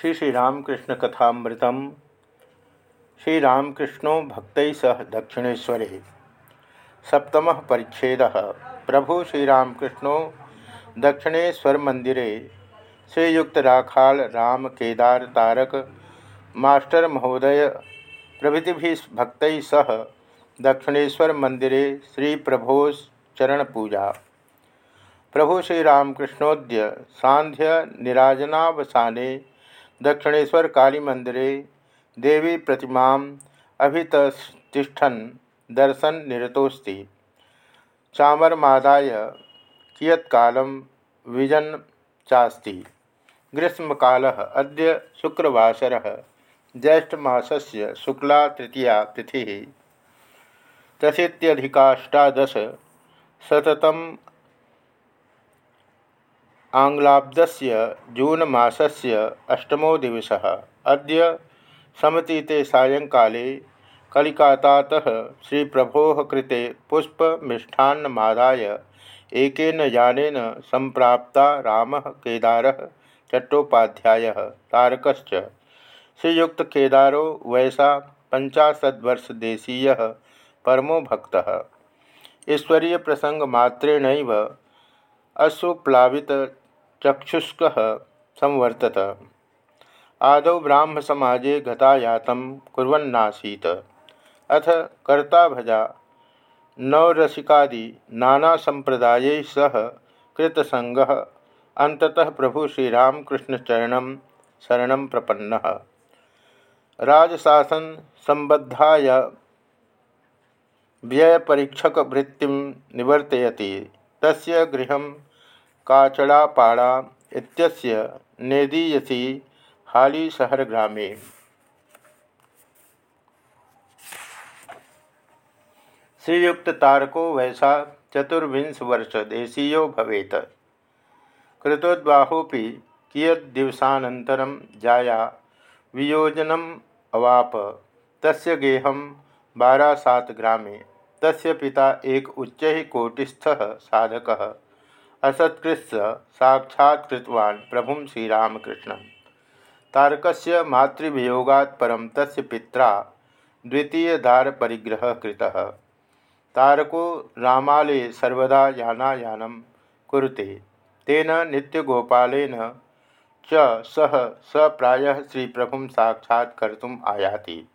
श्री श्रीरामकृष्ण कथामृतम। श्रीरामकृष्णो भक्त सह दक्षिणेशरे सप्तम परिच्छेद। प्रभु श्रीरामकृष्णो दक्षिणेश्वर मंदिरे श्रीयुक्त राखाल राम केदार तारक मास्टर महोदय प्रभृति भक्त सह दक्षिणेश्वर मंदिरे श्री प्रभो चरण पूजा। प्रभु श्रीरामकृष्णोद्य सांध्य निराजनावसाने दक्षिणेश्वर काली मंदिरे, देवी प्रतिमा अभितिष्ठन दर्शन निरतोस्ति चामरमादाय कियत्ल विजन चास्ति। ग्रीष्मकाल अद्य शुक्रवासर, ज्येष्ठमासस्य शुक्ला तृतीया तिथि। त्रशीत्यधिकाष्टादश शततम आङ्ग्लाब्दस्य जून मासस्य अष्टमो दिवसः। अद्य समतीते सायंकाले कलिकातातः श्रीप्रभोः कृते पुष्पमिष्ठान्नमादाय एकेन यानेन सम्प्राप्ता रामः केदारः चट्टोपाध्यायः तारकश्च। श्रीयुक्तकेदारो वयसा पञ्चाशद्वर्षदेशीयः परमो भक्तः। ईश्वरीयप्रसङ्गमात्रेणैव अश्रुप्लावित चक्षुष्क संवर्तत। आदौ ब्राह्मसमाजे गतायातं कुर्वन्नासीत्। अथ कर्ताभजा नवरसिकादि नानासम्प्रदायैः सह कृतसङ्गः अन्ततः प्रभु श्रीरामकृष्णचरणं शरणं प्रपन्नः। राजशासन संबद्धाय व्ययपरीक्षकवृत्तिं निवर्तयति। तस्य गृहं काचड़ापाड़ा इत्यस्य नेदीयसी ग्रामे श्रीयुक्त तारको वैसा चतुर्विंश वर्ष देशीयो भवेत। कृतोद्वाहोपि कियद्दिवसानन्तरं जाया वियोजनम् अवाप। तस्य गेहं बारासात ग्रामे। तस्य पिता एक उच्च कोटिस्थ साधकः। असत्कृत साक्षात्तवान् प्रभु श्रीरामकृष्ण। तारकस्य मातृवियोगात् परं तस्य पित्रा द्वितीयदारपरिग्रहः कृतः तारको रामालये सर्वदा यानायानं कुरुते। तेन नित्यगोपालेन च सह स प्रायः श्रीप्रभुं साक्षात्कर्तुम् आयाति।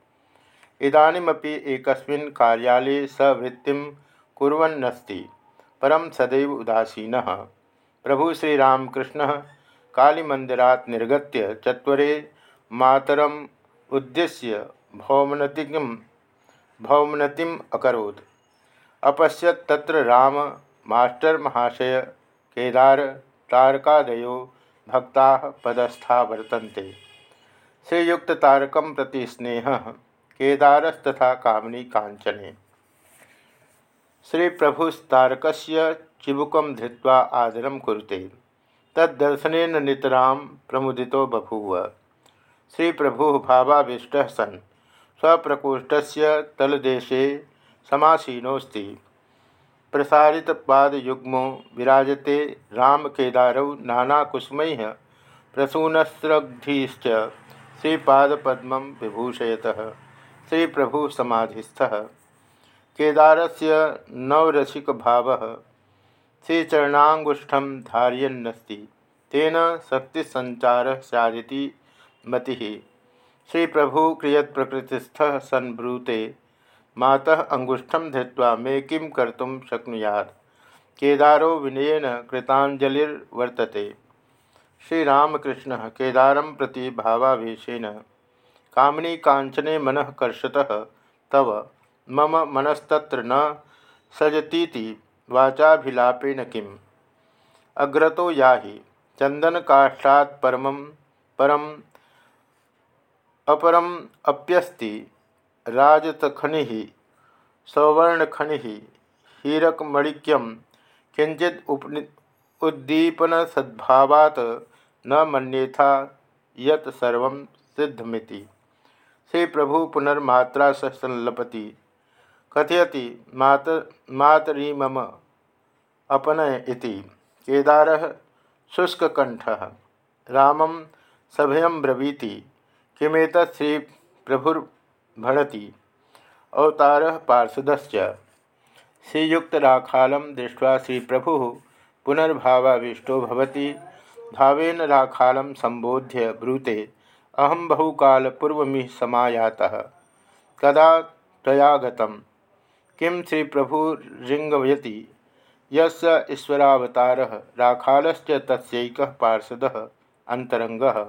इदानीमपि एकस्मिन् कार्यालये स वृत्तिं परम सदैव उदासीन प्रभु श्रीरामकृष्ण कालीमंदिरा निर्गत चत्वरे मातरम उद्देश्य भौमनति भौमनतिम अकोत् अपश्यत तत्र राम, मास्टर महाशय, केदार, तारकादयो भक्ता पदस्था वर्तन्ते। श्रीयुक्त तारकम प्रति स्नेह, केदारस्तथा कामनी कांचने श्री प्रभुस्तारक चिबुक धृत्वा आदर कुरुते। तदर्शन नितरां प्रमुदितो बभूव। श्री प्रभु भावाभीष्ट सन्। स्वप्रकोष्ठ तलदेशे समासीनोस्ति प्रसारितपादयुग्मो विराजते रामकेदारौ नानाकुसुम प्रसूनस्रग्धीश्च श्रीपादपद्मं विभूषयतः। श्रीप्रभुसमाधिस्थः केदार से नवरसिक भाव श्रीचरणांगुष्ठम धारयन्नस्ति। तेन मति श्री प्रभु क्रियत प्रकृतिस्थ सन् ब्रूते माता अंगुष्ठम धृत्वा मे किं कर्तुं शक्नुयात्? केदारो विनयन कृतांजलिर्वर्तते श्रीरामकृष्ण केदारं प्रति भावावेशेन, कामनी कांचने मन कर्षतः तव। मम मनस्तत्र न सजती वाचाभिलापेन किम। अग्रतो याहि चंदनकाष्ठात् परम परम अपरम अप्यस्ति राजतखनि सौवर्णखनि हीरकमणिक्यम किंचित उद्दीपन सद्भावात् न मन्येथा यत सर्व सिद्धमिति। श्री प्रभु पुनर्मात्रा संलपति। कथयति मात मातरी मम अपनय इति। केदारः शुष्ककण्ठः। रामं सभयं ब्रवीति। श्री प्रभुर्भणति अवतार पार्षदश्च। श्रीयुक्तराखालं दृष्ट्वा श्री प्रभु पुनर्भावाविष्टो भवति। भावेन राखालं संबोध्य ब्रूते अहम बहुकाल पूर्वमि समायातः। कदा गतं किं श्री प्रभुरिंगयति यस्य ईश्वरावतारः राखाल तस्क पार्षद अन्तरङ्गः।